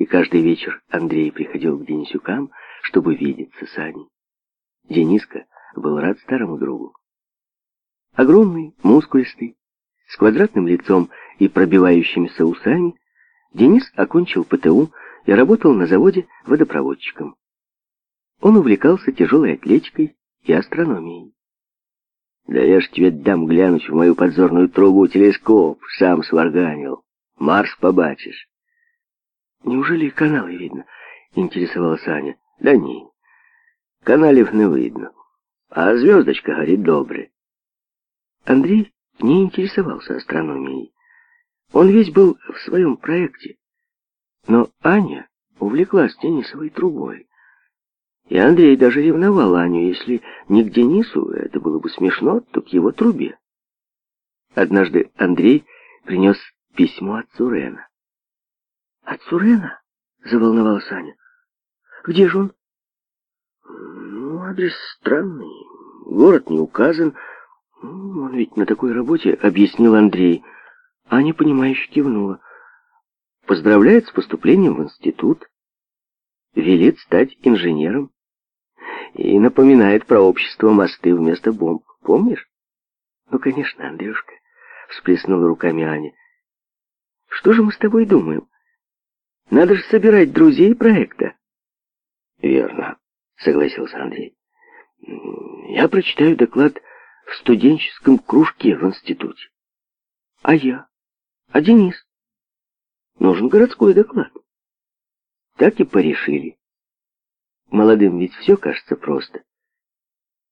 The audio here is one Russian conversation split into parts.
и каждый вечер Андрей приходил к Денисюкам, чтобы видеться с Аней. Дениска был рад старому другу. Огромный, мускулистый, с квадратным лицом и пробивающимися усами, Денис окончил ПТУ и работал на заводе водопроводчиком. Он увлекался тяжелой атлетикой и астрономией. «Да я ж тебе дам глянуть в мою подзорную трубу телескоп, сам сварганил. Марс побачишь». Неужели каналы видно? Интересовалась Аня. Да не, каналів не видно. А звездочка горит добрый. Андрей не интересовался астрономией. Он весь был в своем проекте. Но Аня увлеклась Денисовой трубой. И Андрей даже ревновал Аню, если не к Денису, это было бы смешно, то к его трубе. Однажды Андрей принес письмо от Сурена. От Сурена? Заволновался Аня. Где же он? Ну, адрес странный. Город не указан. Ну, он ведь на такой работе, объяснил Андрей. Аня, понимающе кивнула. Поздравляет с поступлением в институт. Велит стать инженером. И напоминает про общество мосты вместо бомб. Помнишь? Ну, конечно, Андрюшка, всплеснула руками Аня. Что же мы с тобой думаем? Надо же собирать друзей проекта. Верно, согласился Андрей. Я прочитаю доклад в студенческом кружке в институте. А я? А Денис? Нужен городской доклад. Так и порешили. Молодым ведь все кажется просто.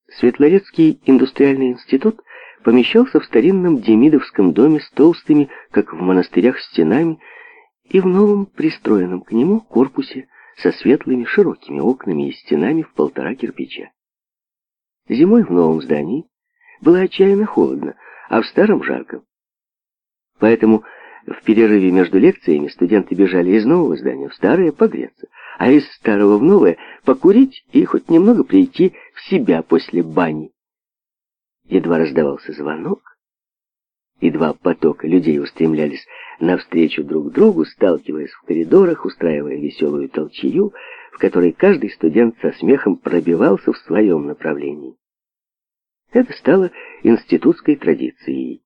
Светлорецкий индустриальный институт помещался в старинном демидовском доме с толстыми, как в монастырях, стенами и в новом, пристроенном к нему корпусе со светлыми широкими окнами и стенами в полтора кирпича. Зимой в новом здании было отчаянно холодно, а в старом жарко. Поэтому в перерыве между лекциями студенты бежали из нового здания в старое погреться, а из старого в новое покурить и хоть немного прийти в себя после бани. Едва раздавался звонок, и два потока людей устремлялись навстречу друг другу, сталкиваясь в коридорах, устраивая веселую толчею, в которой каждый студент со смехом пробивался в своем направлении. Это стало институтской традицией.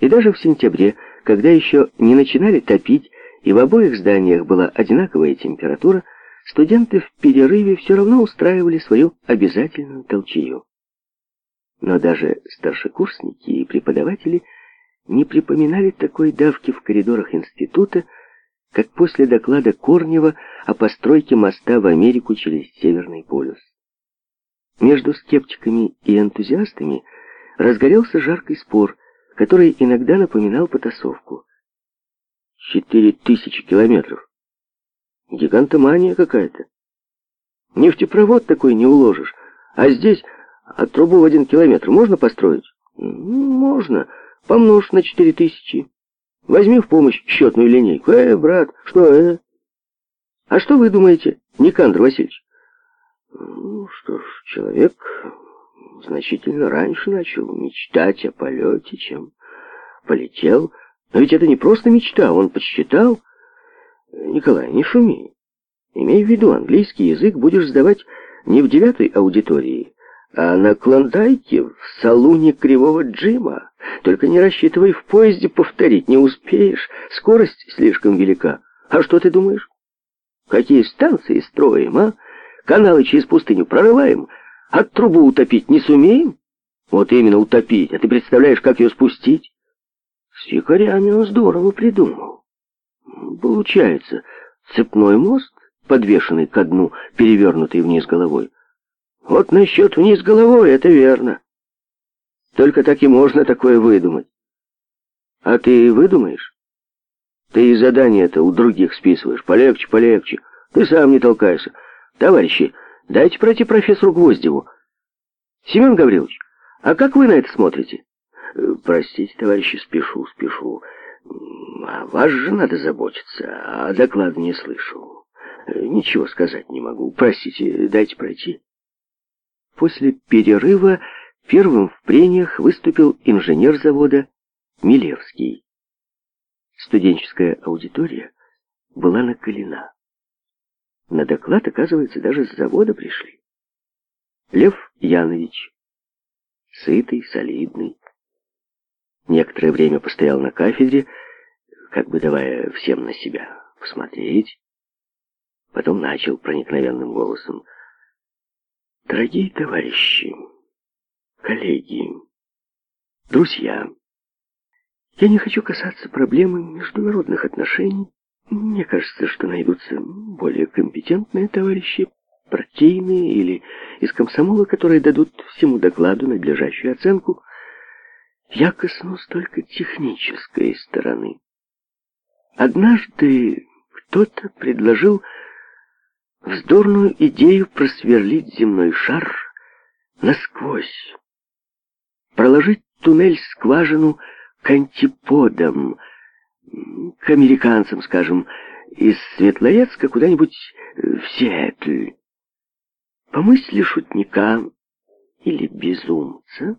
И даже в сентябре, когда еще не начинали топить, и в обоих зданиях была одинаковая температура, студенты в перерыве все равно устраивали свою обязательную толчею. Но даже старшекурсники и преподаватели – не припоминали такой давки в коридорах института, как после доклада Корнева о постройке моста в Америку через Северный полюс. Между скептиками и энтузиастами разгорелся жаркий спор, который иногда напоминал потасовку. «Четыре тысячи километров! Гигантомания какая-то! Нефтепровод такой не уложишь, а здесь от трубу в один километр можно построить?» «Можно!» помножь на четыре тысячи. Возьми в помощь счетную линейку. Э, брат, что, э? А что вы думаете, Никандр Васильевич? Ну, что ж, человек значительно раньше начал мечтать о полете, чем полетел. Но ведь это не просто мечта, он подсчитал. Николай, не шуми. Имей в виду, английский язык будешь сдавать не в девятой аудитории, а на Клондайке, в салуне Кривого Джима, только не рассчитывай в поезде повторить, не успеешь, скорость слишком велика. А что ты думаешь? Какие станции строим, а? Каналы через пустыню прорываем, а трубу утопить не сумеем? Вот именно утопить, а ты представляешь, как ее спустить? С якорями он здорово придумал. Получается, цепной мост, подвешенный ко дну, перевернутый вниз головой, вот насчет вниз головой, это верно. Только так и можно такое выдумать. А ты выдумаешь? Ты и задания-то у других списываешь. Полегче, полегче. Ты сам не толкайся. Товарищи, дайте пройти профессору Гвоздеву. Семен Гаврилович, а как вы на это смотрите? Э, простите, товарищи, спешу, спешу. А вас же надо заботиться, а доклад не слышал. Э, ничего сказать не могу. Простите, дайте пройти после перерыва первым в прениях выступил инженер завода Милевский. Студенческая аудитория была накалена. На доклад, оказывается, даже с завода пришли. Лев Янович, сытый, солидный, некоторое время постоял на кафедре, как бы давая всем на себя посмотреть. Потом начал проникновенным голосом — Дорогие товарищи, коллеги, друзья, я не хочу касаться проблемы международных отношений. Мне кажется, что найдутся более компетентные товарищи, партийные или из комсомола, которые дадут всему докладу надлежащую оценку. Я коснусь только технической стороны. Однажды кто-то предложил вздорную идею просверлить земной шар насквозь, проложить туннель-скважину к антиподам, к американцам, скажем, из Светлоецка куда-нибудь в Сиэтль. По мысли шутника или безумца,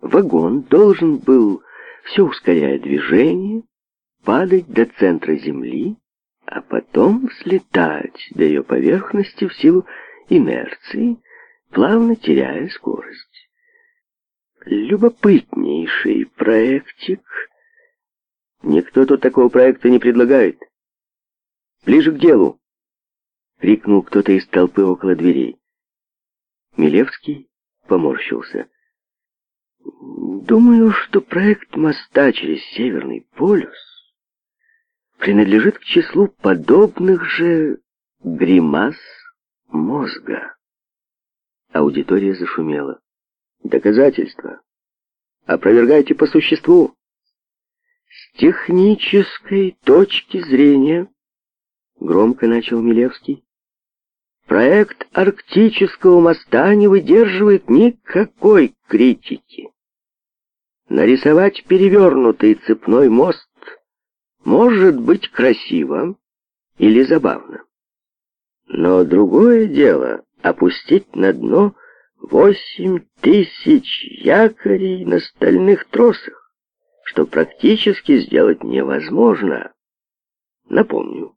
вагон должен был, все ускоряя движение, падать до центра земли, а потом слетать до ее поверхности в силу инерции, плавно теряя скорость. Любопытнейший проектик. Никто тут такого проекта не предлагает. Ближе к делу! Крикнул кто-то из толпы около дверей. Милевский поморщился. Думаю, что проект моста через Северный полюс принадлежит к числу подобных же гримас мозга. Аудитория зашумела. Доказательства. Опровергайте по существу. С технической точки зрения, громко начал Милевский, проект арктического моста не выдерживает никакой критики. Нарисовать перевернутый цепной мост может быть красиво или забавно. Но другое дело опустить на дно восемь тысяч якорей на стальных тросах, что практически сделать невозможно. Напомню,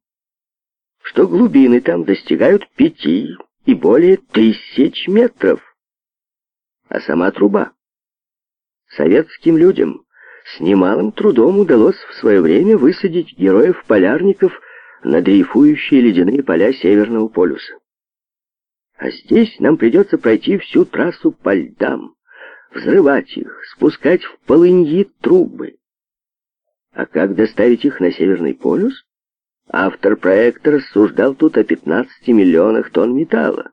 что глубины там достигают пяти и более тысяч метров. А сама труба советским людям с немалым трудом удалось в свое время высадить героев-полярников на дрейфующие ледяные поля Северного полюса. А здесь нам придется пройти всю трассу по льдам, взрывать их, спускать в полыньи трубы. А как доставить их на Северный полюс? Автор проекта рассуждал тут о 15 миллионах тонн металла.